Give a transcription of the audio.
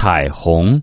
彩虹。